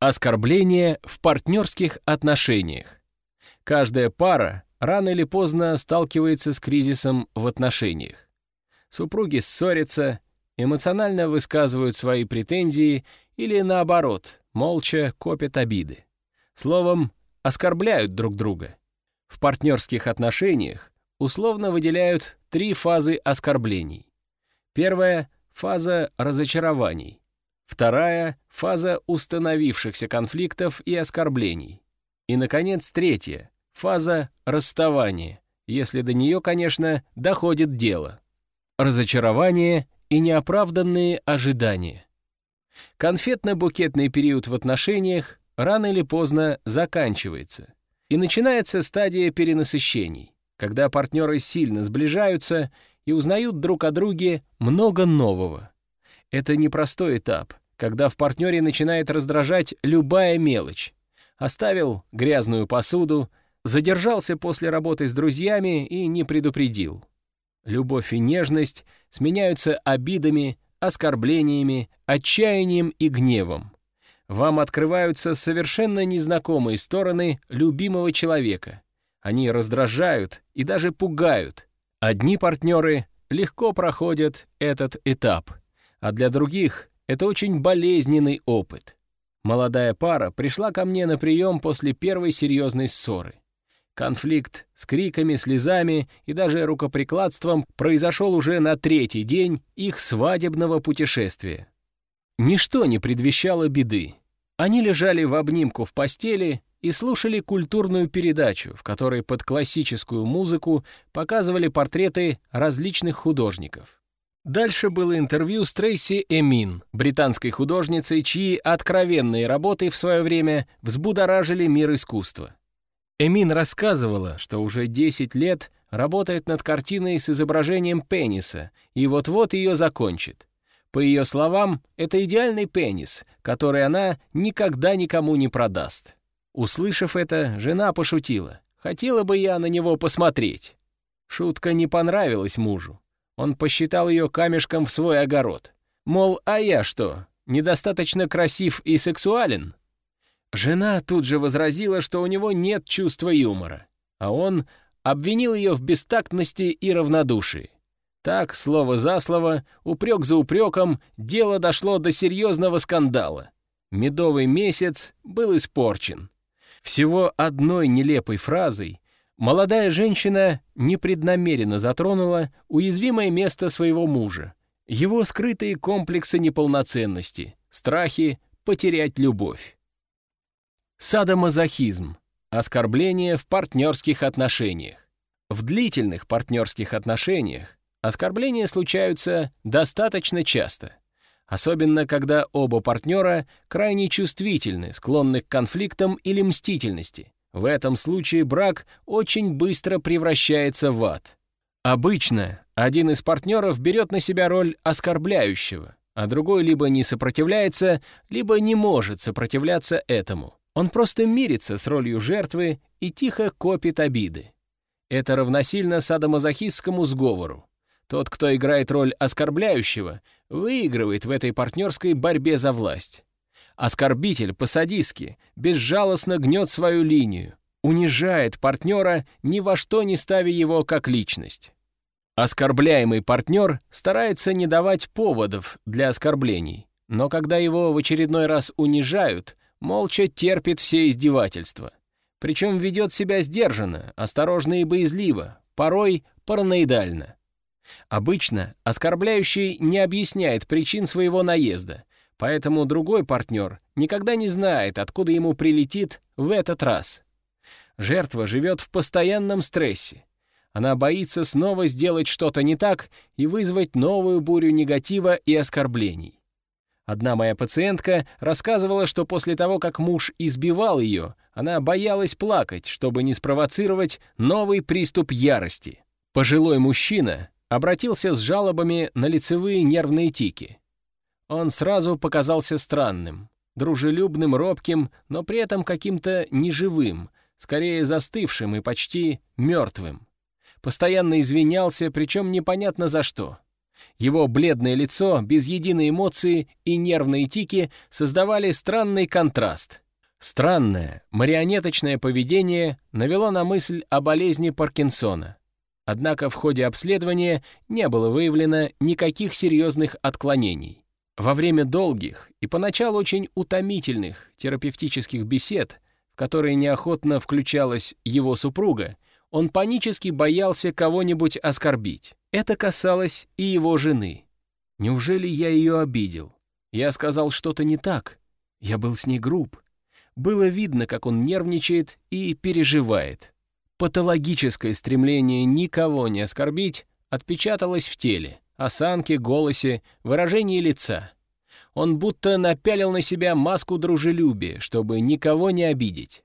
Оскорбление в партнерских отношениях. Каждая пара рано или поздно сталкивается с кризисом в отношениях. Супруги ссорятся, эмоционально высказывают свои претензии или, наоборот, молча копят обиды. Словом, оскорбляют друг друга. В партнерских отношениях условно выделяют три фазы оскорблений. Первая — фаза разочарований. Вторая — фаза установившихся конфликтов и оскорблений. И, наконец, третья — фаза расставания, если до нее, конечно, доходит дело. Разочарование и неоправданные ожидания. Конфетно-букетный период в отношениях рано или поздно заканчивается, и начинается стадия перенасыщений, когда партнеры сильно сближаются и узнают друг о друге много нового. Это непростой этап, когда в партнере начинает раздражать любая мелочь. Оставил грязную посуду, задержался после работы с друзьями и не предупредил. Любовь и нежность сменяются обидами, оскорблениями, отчаянием и гневом. Вам открываются совершенно незнакомые стороны любимого человека. Они раздражают и даже пугают. Одни партнеры легко проходят этот этап, а для других это очень болезненный опыт. Молодая пара пришла ко мне на прием после первой серьезной ссоры. Конфликт с криками, слезами и даже рукоприкладством произошел уже на третий день их свадебного путешествия. Ничто не предвещало беды. Они лежали в обнимку в постели и слушали культурную передачу, в которой под классическую музыку показывали портреты различных художников. Дальше было интервью с Трейси Эмин, британской художницей, чьи откровенные работы в свое время взбудоражили мир искусства. Эмин рассказывала, что уже 10 лет работает над картиной с изображением пениса и вот-вот ее закончит. По ее словам, это идеальный пенис, который она никогда никому не продаст. Услышав это, жена пошутила. «Хотела бы я на него посмотреть». Шутка не понравилась мужу. Он посчитал ее камешком в свой огород. Мол, а я что, недостаточно красив и сексуален? Жена тут же возразила, что у него нет чувства юмора, а он обвинил ее в бестактности и равнодушии. Так, слово за слово, упрек за упреком, дело дошло до серьезного скандала. Медовый месяц был испорчен. Всего одной нелепой фразой Молодая женщина непреднамеренно затронула уязвимое место своего мужа, его скрытые комплексы неполноценности, страхи потерять любовь. Садомазохизм — оскорбление в партнерских отношениях. В длительных партнерских отношениях оскорбления случаются достаточно часто, особенно когда оба партнера крайне чувствительны, склонны к конфликтам или мстительности, в этом случае брак очень быстро превращается в ад. Обычно один из партнеров берет на себя роль оскорбляющего, а другой либо не сопротивляется, либо не может сопротивляться этому. Он просто мирится с ролью жертвы и тихо копит обиды. Это равносильно садомазохистскому сговору. Тот, кто играет роль оскорбляющего, выигрывает в этой партнерской борьбе за власть. Оскорбитель по-садистски безжалостно гнет свою линию, унижает партнера, ни во что не ставя его как личность. Оскорбляемый партнер старается не давать поводов для оскорблений, но когда его в очередной раз унижают, молча терпит все издевательства. Причем ведет себя сдержанно, осторожно и боязливо, порой параноидально. Обычно оскорбляющий не объясняет причин своего наезда, Поэтому другой партнер никогда не знает, откуда ему прилетит в этот раз. Жертва живет в постоянном стрессе. Она боится снова сделать что-то не так и вызвать новую бурю негатива и оскорблений. Одна моя пациентка рассказывала, что после того, как муж избивал ее, она боялась плакать, чтобы не спровоцировать новый приступ ярости. Пожилой мужчина обратился с жалобами на лицевые нервные тики. Он сразу показался странным, дружелюбным, робким, но при этом каким-то неживым, скорее застывшим и почти мертвым. Постоянно извинялся, причем непонятно за что. Его бледное лицо, без единой эмоции и нервные тики создавали странный контраст. Странное, марионеточное поведение навело на мысль о болезни Паркинсона. Однако в ходе обследования не было выявлено никаких серьезных отклонений. Во время долгих и поначалу очень утомительных терапевтических бесед, в которые неохотно включалась его супруга, он панически боялся кого-нибудь оскорбить. Это касалось и его жены. Неужели я ее обидел? Я сказал что-то не так. Я был с ней груб. Было видно, как он нервничает и переживает. Патологическое стремление никого не оскорбить отпечаталось в теле, осанке, голосе, выражении лица. Он будто напялил на себя маску дружелюбия, чтобы никого не обидеть.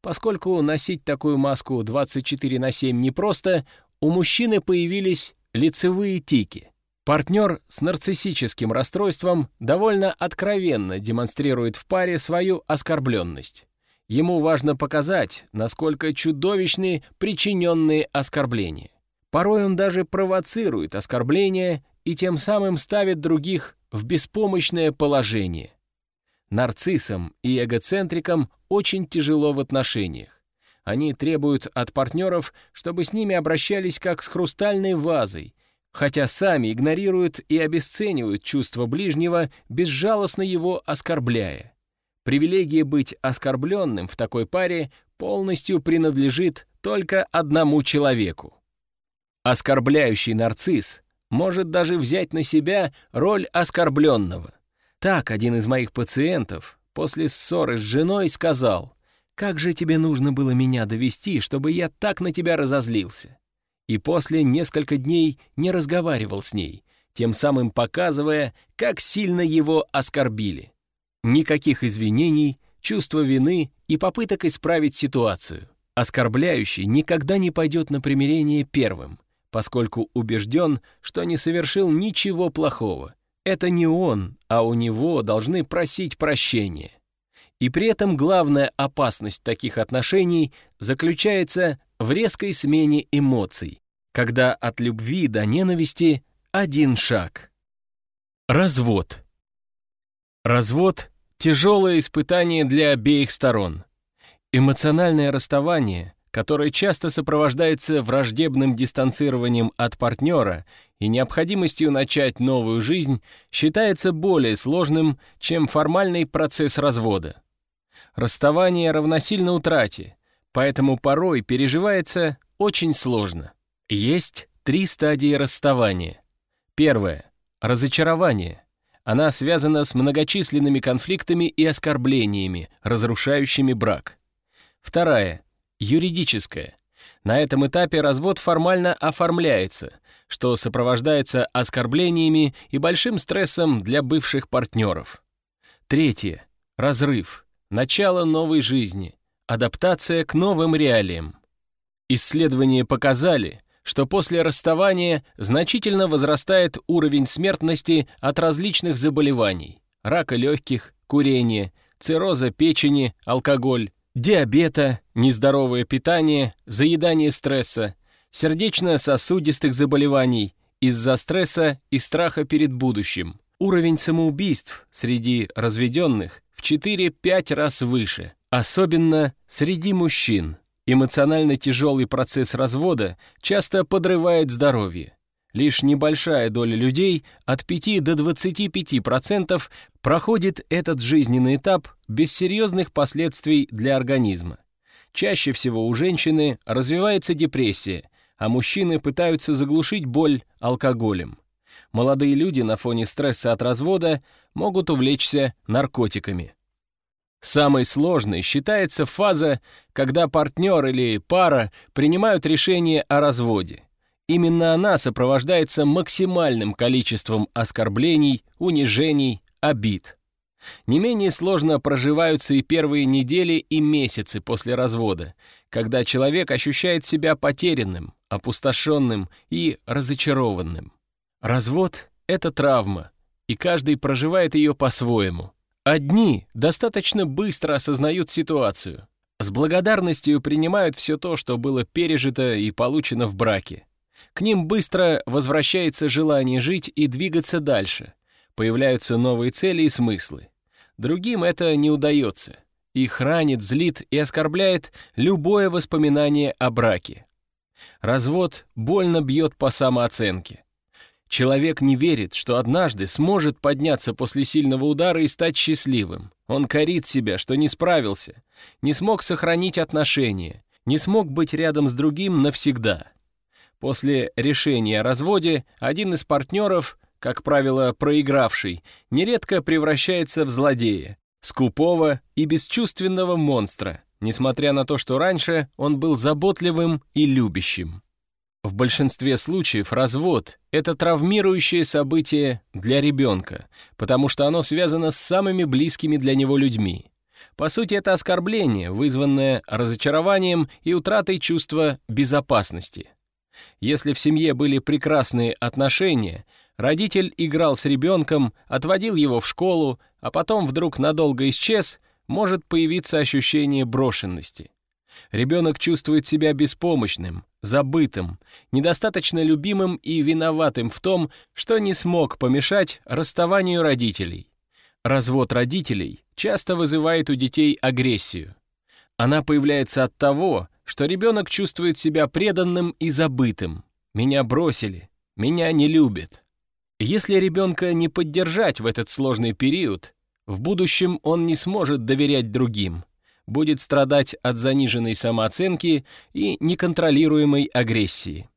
Поскольку носить такую маску 24 на 7 непросто, у мужчины появились лицевые тики. Партнер с нарциссическим расстройством довольно откровенно демонстрирует в паре свою оскорбленность. Ему важно показать, насколько чудовищны причиненные оскорбления. Порой он даже провоцирует оскорбления и тем самым ставит других в беспомощное положение. Нарциссам и эгоцентрикам очень тяжело в отношениях. Они требуют от партнеров, чтобы с ними обращались как с хрустальной вазой, хотя сами игнорируют и обесценивают чувство ближнего, безжалостно его оскорбляя. Привилегия быть оскорбленным в такой паре полностью принадлежит только одному человеку. Оскорбляющий нарцисс может даже взять на себя роль оскорбленного. Так один из моих пациентов после ссоры с женой сказал, «Как же тебе нужно было меня довести, чтобы я так на тебя разозлился?» И после несколько дней не разговаривал с ней, тем самым показывая, как сильно его оскорбили. Никаких извинений, чувства вины и попыток исправить ситуацию. Оскорбляющий никогда не пойдет на примирение первым, поскольку убежден, что не совершил ничего плохого. Это не он, а у него должны просить прощения. И при этом главная опасность таких отношений заключается в резкой смене эмоций, когда от любви до ненависти один шаг. Развод. Развод — тяжелое испытание для обеих сторон. Эмоциональное расставание, которое часто сопровождается враждебным дистанцированием от партнера и необходимостью начать новую жизнь, считается более сложным, чем формальный процесс развода. Расставание равносильно утрате, поэтому порой переживается очень сложно. Есть три стадии расставания. Первое — разочарование. Она связана с многочисленными конфликтами и оскорблениями, разрушающими брак. Вторая — юридическое. На этом этапе развод формально оформляется, что сопровождается оскорблениями и большим стрессом для бывших партнеров. Третье — разрыв, начало новой жизни, адаптация к новым реалиям. Исследования показали, что после расставания значительно возрастает уровень смертности от различных заболеваний – рака легких, курения, цирроза печени, алкоголь, диабета, нездоровое питание, заедание стресса, сердечно-сосудистых заболеваний из-за стресса и страха перед будущим. Уровень самоубийств среди разведенных в 4-5 раз выше, особенно среди мужчин. Эмоционально тяжелый процесс развода часто подрывает здоровье. Лишь небольшая доля людей, от 5 до 25%, проходит этот жизненный этап без серьезных последствий для организма. Чаще всего у женщины развивается депрессия, а мужчины пытаются заглушить боль алкоголем. Молодые люди на фоне стресса от развода могут увлечься наркотиками. Самой сложной считается фаза, когда партнер или пара принимают решение о разводе. Именно она сопровождается максимальным количеством оскорблений, унижений, обид. Не менее сложно проживаются и первые недели и месяцы после развода, когда человек ощущает себя потерянным, опустошенным и разочарованным. Развод — это травма, и каждый проживает ее по-своему — Одни достаточно быстро осознают ситуацию, с благодарностью принимают все то, что было пережито и получено в браке. К ним быстро возвращается желание жить и двигаться дальше. Появляются новые цели и смыслы. Другим это не удается. Их ранит, злит и оскорбляет любое воспоминание о браке. Развод больно бьет по самооценке. Человек не верит, что однажды сможет подняться после сильного удара и стать счастливым. Он корит себя, что не справился, не смог сохранить отношения, не смог быть рядом с другим навсегда. После решения о разводе один из партнеров, как правило, проигравший, нередко превращается в злодея, скупого и бесчувственного монстра, несмотря на то, что раньше он был заботливым и любящим. В большинстве случаев развод — это травмирующее событие для ребенка, потому что оно связано с самыми близкими для него людьми. По сути, это оскорбление, вызванное разочарованием и утратой чувства безопасности. Если в семье были прекрасные отношения, родитель играл с ребенком, отводил его в школу, а потом вдруг надолго исчез, может появиться ощущение брошенности. Ребенок чувствует себя беспомощным, забытым, недостаточно любимым и виноватым в том, что не смог помешать расставанию родителей. Развод родителей часто вызывает у детей агрессию. Она появляется от того, что ребенок чувствует себя преданным и забытым. Меня бросили, меня не любят. Если ребенка не поддержать в этот сложный период, в будущем он не сможет доверять другим, будет страдать от заниженной самооценки и неконтролируемой агрессии.